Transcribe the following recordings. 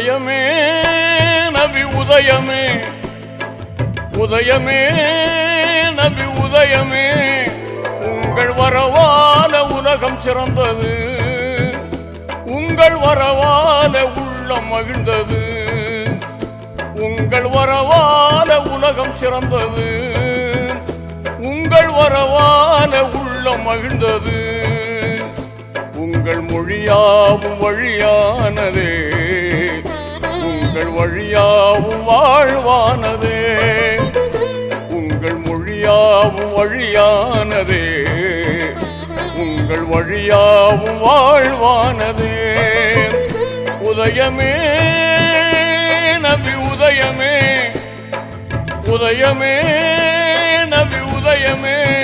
உதயமே நபி உதயமே. உதயமே நபி உதயமே. உங்கள் வரவால உலகம் சிறந்தது. உங்கள் வரவால உள்ளம் மகிழ்ந்தது. உங்கள் வரவால உலகம் சிறந்தது. உங்கள் வரவால உள்ளம் மகிழ்ந்தது. உங்கள் மொழியாவும் வழியானதே. உங்கள் வழியாவும் வாழ்வானதே. உங்கள் மொழியாவும் வழியானதே. உங்கள் வழியாவும் வாழ்வானதே. உதயமே நபி உதயமே. உதயமே நபி உதயமே.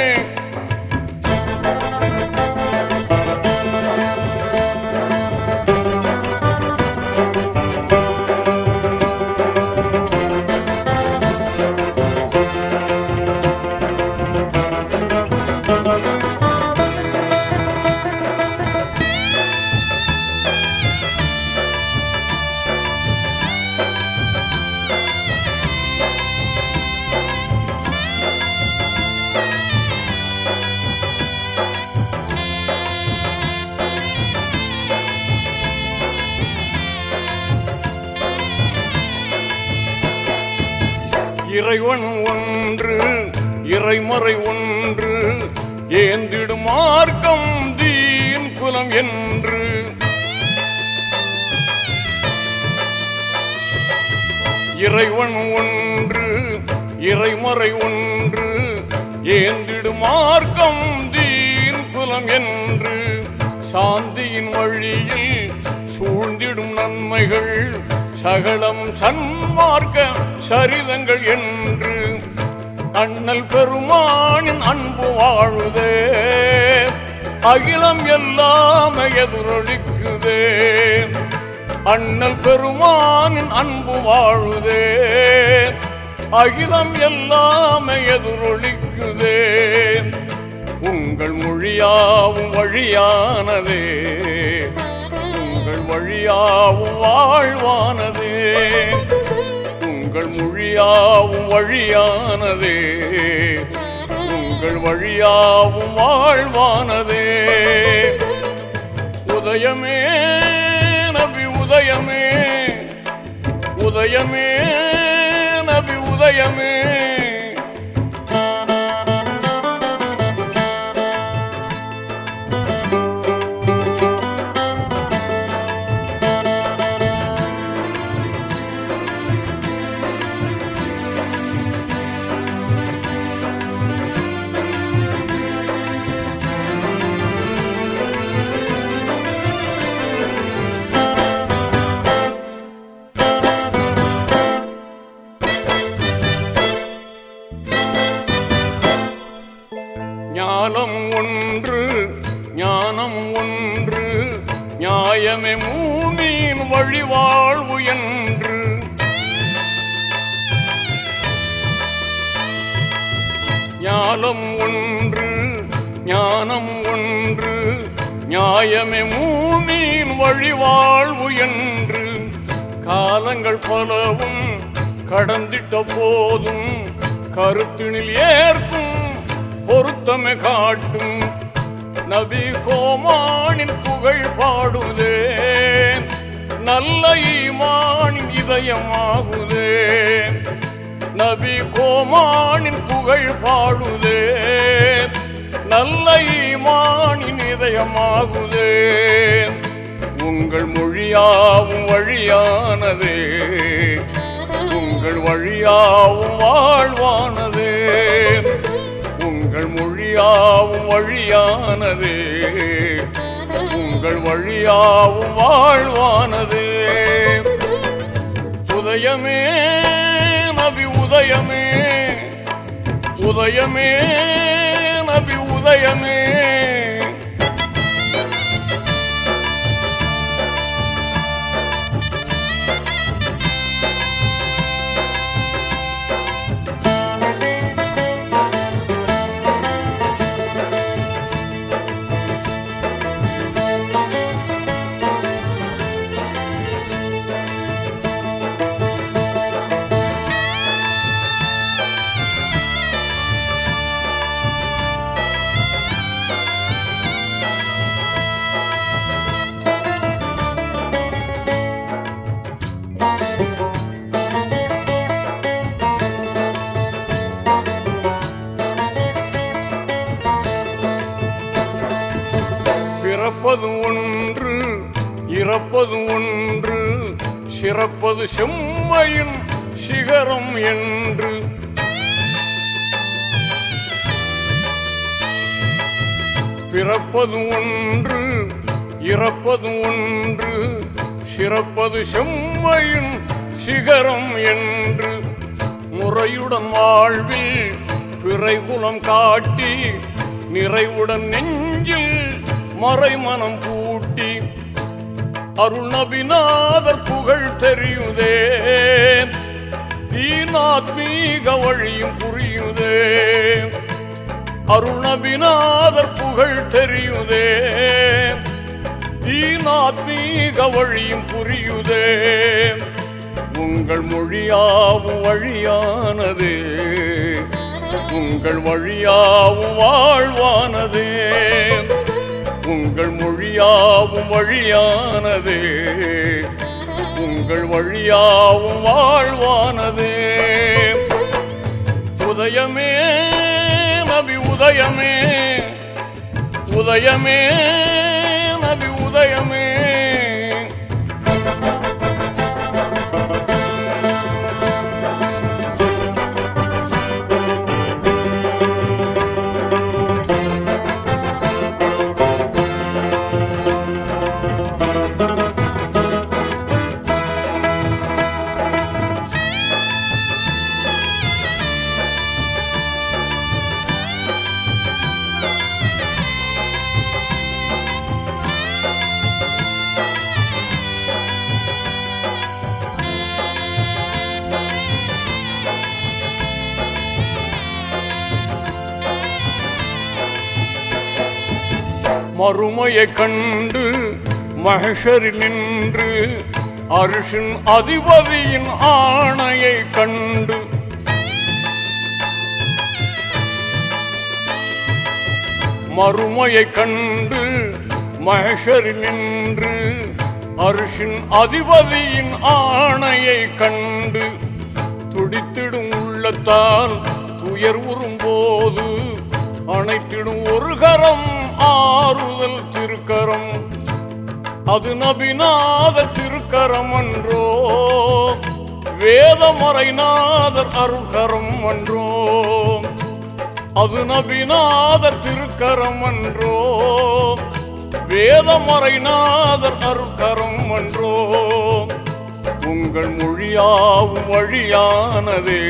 இறைவன் ஒன்று இறைமறை ஒன்று ஏந்திடும் மார்க்கம் தீன் குலம் என்று. இறைவன் ஒன்று இறைமறை ஒன்று ஏந்திடும் மார்க்கம் தீன் குலம் என்று. சாந்தியின் வழியில் சூழ்ந்திடும் நன்மைகள் சகலம் சன்மார்க்க சரிதங்கள் என்று அண்ணல் பெருமானின் அன்பு வாழுதே அகிலம் எல்லாம் எதிரொலிக்குதே. அண்ணல் பெருமானின் அன்பு வாழுதே அகிலம் எல்லாம் எதிரொலிக்குதே. உங்கள் மொழியாவும் வழியானதே. உங்கள் வழியாவும் வாழ்வானதே. உங்கள் மொழியாவும் வழியானதே. உங்கள் வழியாவும் வாழ்வானதே. உதயமே நபி உதயமே. உதயமே நபி உதயமே. ஞானம் ஒன்று ஞானம் ஒன்று நியாயமே மூனின் வழிவாழ்வு என்று ஞானம் ஒன்று ஞானம் ஒன்று நியாயமே மூனின் வழிவாழ்வு என்று காலங்கள் பலவும் கடந்திட்ட போதும் கருத்தினில் ஏற்கும் பொருத்தமை காட்டும். நபி கோமானின் புகழ் பாடுதே. நல்ல ஈமானின் இதயமாகுதே. நபி கோமானின் புகழ் பாடுதே. நல்ல ஈமானின் இதயமாகுதே. உங்கள் மொழியாவும் வழியானதே. உங்கள் வழியாவும் வாழ்வானது. உங்கள் மொழியாவும் வழியானது. உங்கள் வழியாவும் வாழ்வானது. உதயமே நபி உதயமே. உதயமே நபி உதயமே. சிறப்பது செம்மையின் சிகரம் என்று. பிறப்பது ஒன்று இறப்பது ஒன்று சிறப்பது செம்மையின் சிகரம் என்று. முறையுடன் வாழ்வில் பிறைகுலம் காட்டி நிறைவுடன் நெஞ்சில் மறைமனம் கூட்டி அருணபிநாதர் புகழ் தெரியுதே. தீனாத்மீக வழியும் புரியுதே. அருணபிநாதர் புகழ் தெரியுதே. தீனாத்மீக வழியும் புரியுதே. உங்கள் மொழியாவும் வழியானது. உங்கள் வழியாவும் வாழ்வானதே. உங்கள் மொழியாவும் வழியானதே. உங்கள் வழியாவும் வாழ்வானதே. உதயமே நபி உதயமே. உதயமே நபி உதயமே. மறுமையை கண்டு மகஷரில் நின்று அரிஷின் அதிபதியின் ஆணையை கண்டு. மறுமையை கண்டு மகஷரில் நின்று அரிஷின் அதிபதியின் ஆணையை கண்டு. துடித்திடும் உள்ளத்தால் துயர் உறும்போது அணைத்திடும் ஒரு கரம் ஆ ஆறுதல் திருக்கரம். அது நபிநாத திருக்கரம் அன்றோ. வேதமறைநாதர் அருள்கரம் அன்றோ. அது நபிநாத திருக்கரம் அன்றோ. வேதமறைநாதர் அருள்கரம் அன்றோ. உங்கள் மொழியாவும் வழியானதே.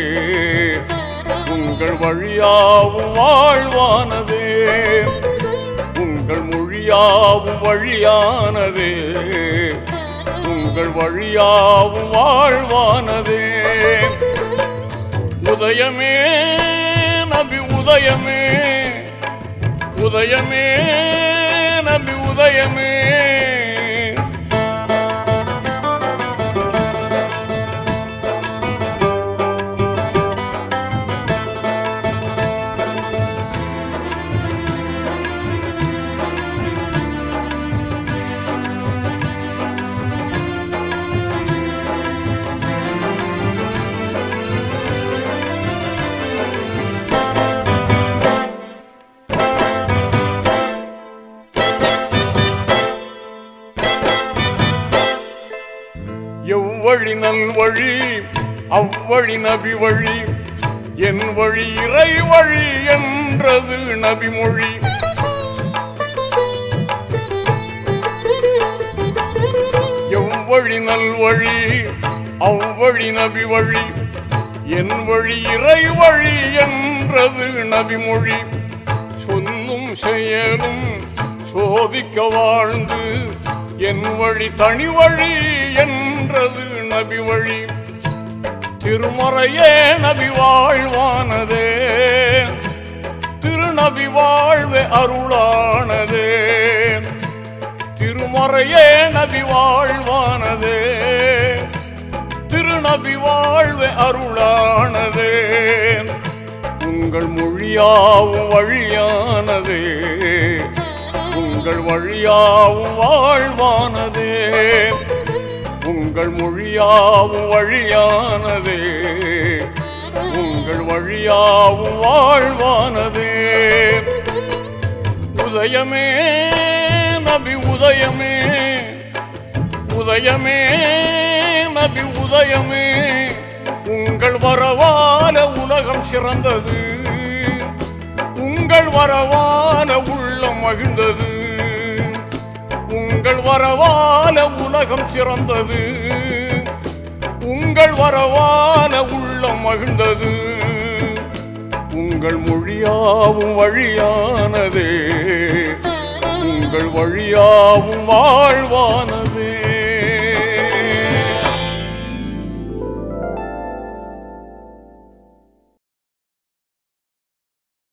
உங்கள் வழியாவும் வாழ்வானதே. உங்கள் மொழியாவும் வழியானது. உங்கள் வழியாவும் வாழ்வானது. உதயமே நபி உதயமே. உதயமே நபி உதயமே. நல்வழி அவ்வழி நபி வழி என் வழி இறை வழி என்றது நபிமொழி எவ்வழி நல்வழி அவ்வழி நபி வழி என் வழி இறை வழி என்றது நபிமொழி சொல்லும் செயலும் சோதிக்க வாழ்ந்து என் வழி தனி வழி என்றது நபி வழி. திருமறையே நபி வாழ்வானதே. திருநபி வாழ்வே அருளானதே. திருமறையே நபி வாழ்வானதே. திருநபி வாழ்வே அருளானதே. உங்கள் மொழியாவும் வழியானதே. உங்கள் வழியாவும் வாழ்வானதே. உங்கள் மொழியாவும் வழியானதே. உங்கள் வழியாவும் வாழ்வானதே. உதயமே நபி உதயமே. உதயமே நபி உதயமே. உங்கள் வரவால உலகம் சிறந்தது. உங்கள் வரவால உள்ளம் மகிழ்ந்தது. உங்கள் வரவால உலகம் சிறந்தது. உங்கள் வரவால உள்ளம் மகிழ்ந்தது. உங்கள் மொழியாவும் வழியானதே. உங்கள் வழியாவும் வாழ்வானது.